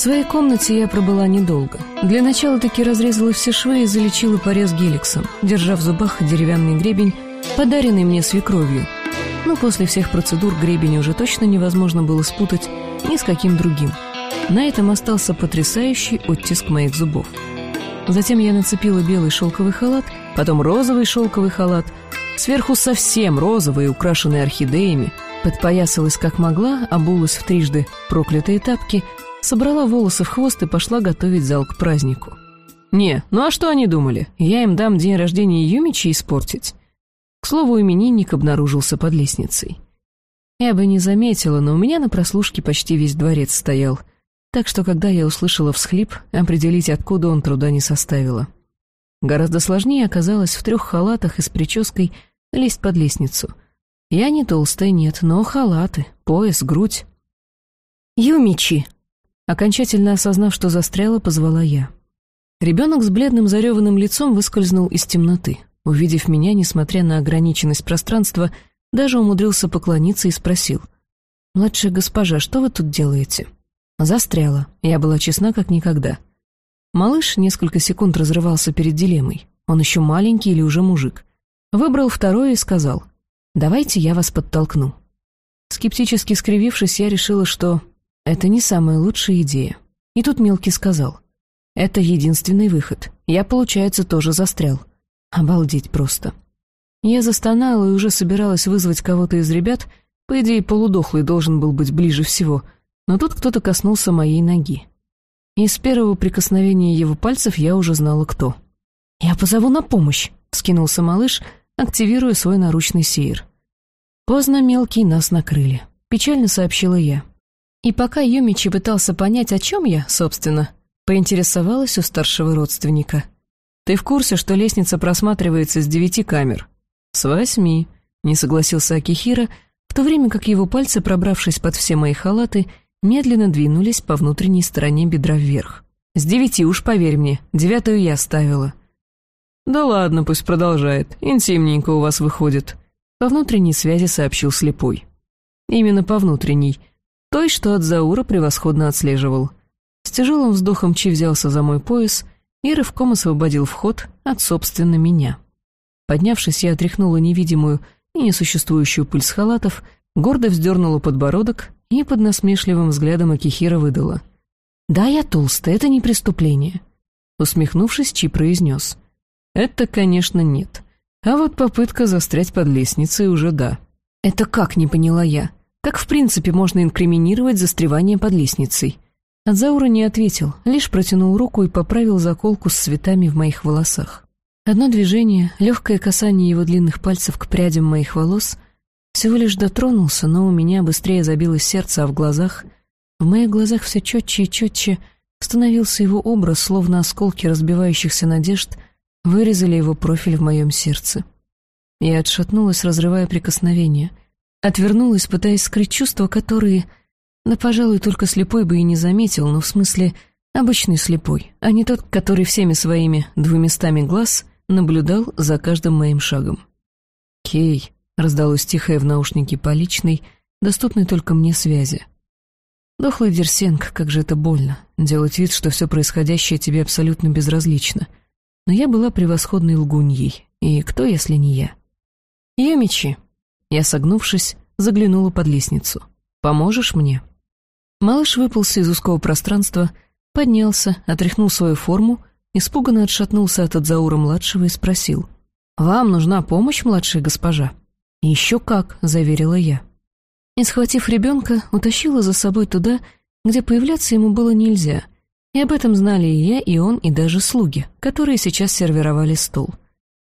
своей комнате я пробыла недолго. Для начала таки разрезала все швы и залечила порез геликсом, держа в зубах деревянный гребень, подаренный мне свекровью. Но после всех процедур гребень уже точно невозможно было спутать ни с каким другим. На этом остался потрясающий оттиск моих зубов. Затем я нацепила белый шелковый халат, потом розовый шелковый халат, сверху совсем розовый, украшенный орхидеями, подпоясалась как могла, обулась в трижды проклятые тапки, собрала волосы в хвост и пошла готовить зал к празднику. Не, ну а что они думали? Я им дам день рождения Юмичи испортить? К слову, именинник обнаружился под лестницей. Я бы не заметила, но у меня на прослушке почти весь дворец стоял — так что, когда я услышала всхлип, определить, откуда он труда не составило. Гораздо сложнее оказалось в трех халатах и с прической лезть под лестницу. Я не толстая, нет, но халаты, пояс, грудь. «Юмичи!» Окончательно осознав, что застряла, позвала я. Ребенок с бледным зареванным лицом выскользнул из темноты. Увидев меня, несмотря на ограниченность пространства, даже умудрился поклониться и спросил. «Младшая госпожа, что вы тут делаете?» Застряла. Я была честна, как никогда. Малыш несколько секунд разрывался перед дилеммой. Он еще маленький или уже мужик. Выбрал второе и сказал, «Давайте я вас подтолкну». Скептически скривившись, я решила, что это не самая лучшая идея. И тут мелкий сказал, «Это единственный выход. Я, получается, тоже застрял. Обалдеть просто». Я застонала и уже собиралась вызвать кого-то из ребят, по идее, полудохлый должен был быть ближе всего — но тут кто-то коснулся моей ноги. И с первого прикосновения его пальцев я уже знала, кто. «Я позову на помощь», — вскинулся малыш, активируя свой наручный сейр. Поздно мелкий нас накрыли, печально сообщила я. И пока Юмичи пытался понять, о чем я, собственно, поинтересовалась у старшего родственника. «Ты в курсе, что лестница просматривается с девяти камер?» «С восьми», — не согласился Акихира, в то время как его пальцы, пробравшись под все мои халаты, медленно двинулись по внутренней стороне бедра вверх. «С девяти уж, поверь мне, девятую я ставила». «Да ладно, пусть продолжает, интимненько у вас выходит», — по внутренней связи сообщил слепой. Именно по внутренней, той, что от Заура превосходно отслеживал. С тяжелым вздохом Чи взялся за мой пояс и рывком освободил вход от, собственно, меня. Поднявшись, я отряхнула невидимую и несуществующую пыль с халатов, гордо вздернула подбородок и под насмешливым взглядом Акихира выдала. «Да, я толстая, это не преступление». Усмехнувшись, Чи произнес. «Это, конечно, нет. А вот попытка застрять под лестницей уже да». «Это как?» — не поняла я. «Как в принципе можно инкриминировать застревание под лестницей?» Адзаура не ответил, лишь протянул руку и поправил заколку с цветами в моих волосах. Одно движение, легкое касание его длинных пальцев к прядям моих волос — всего лишь дотронулся, но у меня быстрее забилось сердце, а в глазах... В моих глазах все четче и четче становился его образ, словно осколки разбивающихся надежд вырезали его профиль в моем сердце. Я отшатнулась, разрывая прикосновение. Отвернулась, пытаясь скрыть чувства, которые... Да, пожалуй, только слепой бы и не заметил, но в смысле обычный слепой, а не тот, который всеми своими двуместами глаз наблюдал за каждым моим шагом. «Кей», Раздалось тихое в наушнике по личной, доступной только мне связи. Дохлый Дерсенг, как же это больно, делать вид, что все происходящее тебе абсолютно безразлично. Но я была превосходной лгуньей, и кто, если не я? Юмичи. Я, согнувшись, заглянула под лестницу. «Поможешь мне?» Малыш выпался из узкого пространства, поднялся, отряхнул свою форму, испуганно отшатнулся от Адзаура-младшего и спросил. «Вам нужна помощь, младшая госпожа?» «Еще как», — заверила я. И, схватив ребенка, утащила за собой туда, где появляться ему было нельзя. И об этом знали и я, и он, и даже слуги, которые сейчас сервировали стол.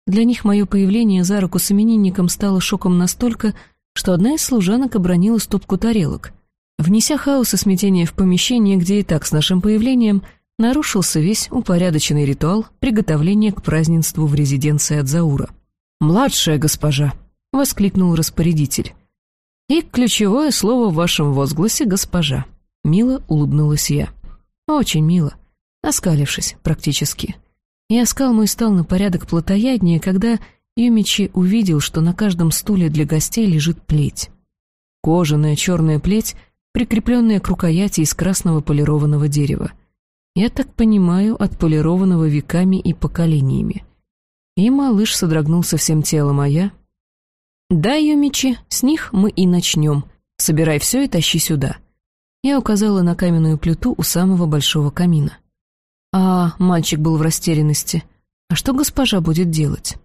Для них мое появление за руку с именинником стало шоком настолько, что одна из служанок обронила стопку тарелок. Внеся хаос и смятение в помещение, где и так с нашим появлением нарушился весь упорядоченный ритуал приготовления к празднеству в резиденции Адзаура. «Младшая госпожа», — воскликнул распорядитель. «И ключевое слово в вашем возгласе, госпожа». Мило улыбнулась я. «Очень мило», оскалившись практически. И оскал мой стал на порядок плотояднее, когда Юмичи увидел, что на каждом стуле для гостей лежит плеть. Кожаная черная плеть, прикрепленная к рукояти из красного полированного дерева. Я так понимаю, отполированного веками и поколениями. И малыш содрогнулся всем телом, а я... «Да, Юмичи, с них мы и начнем. Собирай все и тащи сюда». Я указала на каменную плиту у самого большого камина. А, мальчик был в растерянности. А что госпожа будет делать?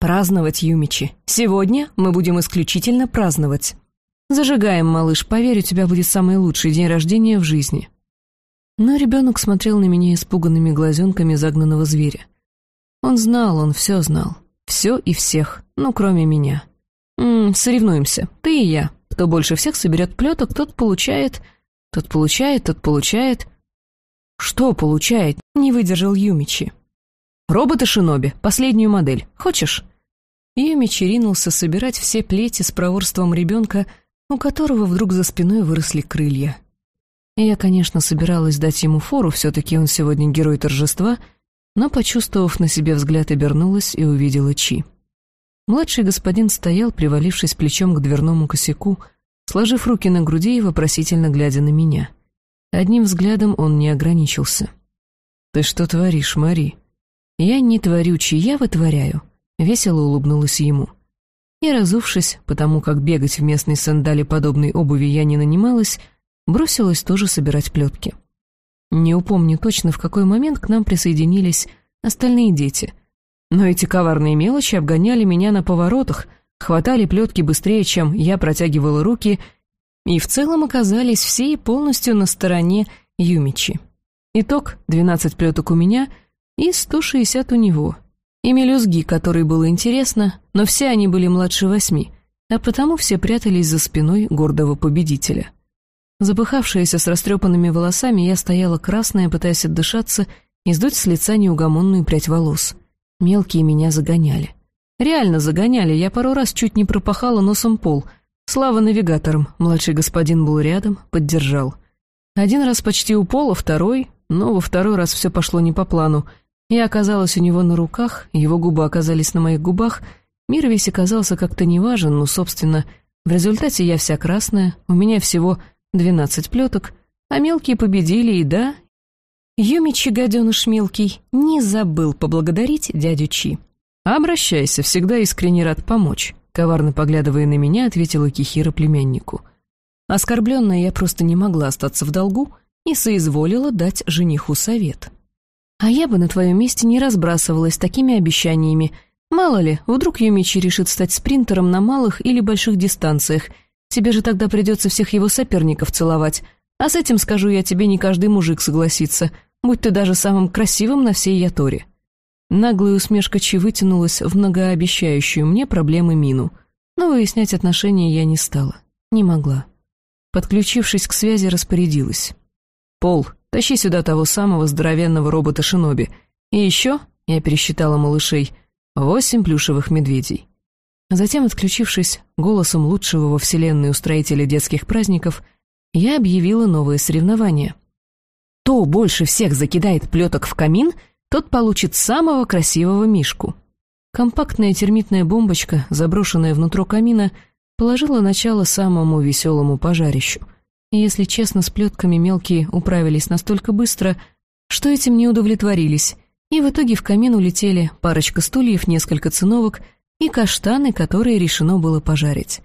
Праздновать, Юмичи. Сегодня мы будем исключительно праздновать. Зажигаем, малыш, поверь, у тебя будет самый лучший день рождения в жизни. Но ребенок смотрел на меня испуганными глазенками загнанного зверя. Он знал, он все знал. Все и всех, ну, кроме меня. М -м, соревнуемся, ты и я. Кто больше всех соберет плеток, тот получает... Тот получает, тот получает... Что получает? Не выдержал Юмичи. Робота Шиноби, последнюю модель. Хочешь? Юмичи ринулся собирать все плети с проворством ребенка, у которого вдруг за спиной выросли крылья. Я, конечно, собиралась дать ему фору, все-таки он сегодня герой торжества, но, почувствовав на себе взгляд, обернулась и увидела Чи. Младший господин стоял, привалившись плечом к дверному косяку, сложив руки на груди и вопросительно глядя на меня. Одним взглядом он не ограничился. «Ты что творишь, Мари?» «Я не творю, я вытворяю», — весело улыбнулась ему. И, разувшись, потому как бегать в местной сандали подобной обуви я не нанималась, бросилась тоже собирать плетки. Не упомню точно, в какой момент к нам присоединились остальные дети. Но эти коварные мелочи обгоняли меня на поворотах, хватали плетки быстрее, чем я протягивала руки, и в целом оказались все и полностью на стороне Юмичи. Итог — 12 плеток у меня и 160 у него. И мелюзги, которые было интересно, но все они были младше восьми, а потому все прятались за спиной гордого победителя. Запыхавшаяся с растрепанными волосами, я стояла красная, пытаясь отдышаться и сдуть с лица неугомонную прядь волос. Мелкие меня загоняли. Реально загоняли, я пару раз чуть не пропахала носом пол. Слава навигаторам, младший господин был рядом, поддержал. Один раз почти у пола, второй, но во второй раз все пошло не по плану. Я оказалась у него на руках, его губы оказались на моих губах, мир весь оказался как-то неважен, но, собственно, в результате я вся красная, у меня всего двенадцать плеток, а мелкие победили, и да, Юмичи, гаденыш мелкий, не забыл поблагодарить дядю Чи. «Обращайся, всегда искренне рад помочь», — коварно поглядывая на меня, ответила Кихира племяннику. Оскорбленная я просто не могла остаться в долгу и соизволила дать жениху совет. «А я бы на твоем месте не разбрасывалась такими обещаниями. Мало ли, вдруг Юмичи решит стать спринтером на малых или больших дистанциях — Тебе же тогда придется всех его соперников целовать. А с этим, скажу я тебе, не каждый мужик согласится, будь ты даже самым красивым на всей Яторе». Наглая усмешка Чи вытянулась в многообещающую мне проблемы мину. Но выяснять отношения я не стала. Не могла. Подключившись к связи, распорядилась. «Пол, тащи сюда того самого здоровенного робота Шиноби. И еще, я пересчитала малышей, восемь плюшевых медведей. Затем, отключившись голосом лучшего во вселенной устроителя детских праздников, я объявила новое соревнование. Кто больше всех закидает плеток в камин, тот получит самого красивого мишку. Компактная термитная бомбочка, заброшенная внутрь камина, положила начало самому веселому пожарищу. И, если честно, с плетками мелкие управились настолько быстро, что этим не удовлетворились, и в итоге в камин улетели парочка стульев, несколько циновок — и каштаны, которые решено было пожарить.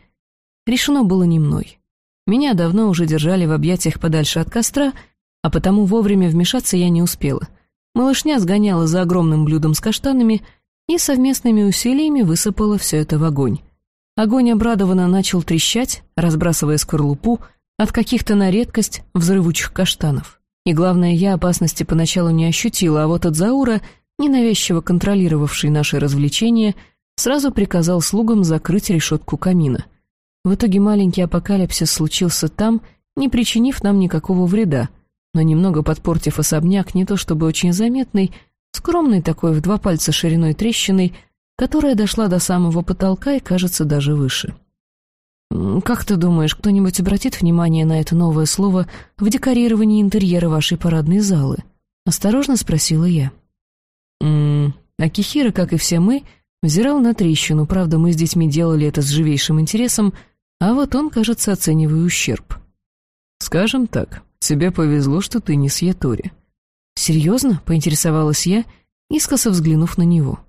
Решено было не мной. Меня давно уже держали в объятиях подальше от костра, а потому вовремя вмешаться я не успела. Малышня сгоняла за огромным блюдом с каштанами и совместными усилиями высыпала все это в огонь. Огонь обрадованно начал трещать, разбрасывая скорлупу от каких-то на редкость взрывучих каштанов. И главное, я опасности поначалу не ощутила, а вот от Заура, ненавязчиво контролировавший наши развлечения, сразу приказал слугам закрыть решетку камина. В итоге маленький апокалипсис случился там, не причинив нам никакого вреда, но немного подпортив особняк не то чтобы очень заметный, скромный такой в два пальца шириной трещиной, которая дошла до самого потолка и, кажется, даже выше. «Как ты думаешь, кто-нибудь обратит внимание на это новое слово в декорировании интерьера вашей парадной залы?» — осторожно спросила я. «М -м, Акихира, как и все мы, Взирал на трещину, правда, мы с детьми делали это с живейшим интересом, а вот он, кажется, оценивая ущерб. Скажем так, тебе повезло, что ты не с Ятори. Серьезно? Поинтересовалась я, искоса взглянув на него.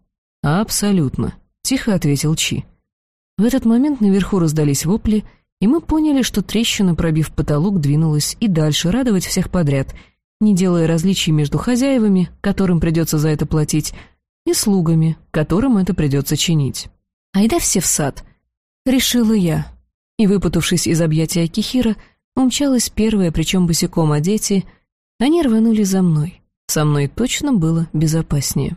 Абсолютно, тихо ответил Чи. В этот момент наверху раздались вопли, и мы поняли, что трещина, пробив потолок, двинулась и дальше радовать всех подряд, не делая различий между хозяевами, которым придется за это платить, и слугами, которым это придется чинить. «Айда все в сад», — решила я. И, выпутавшись из объятия Акихира, умчалась первая, причем босиком о дети, они рванули за мной. Со мной точно было безопаснее.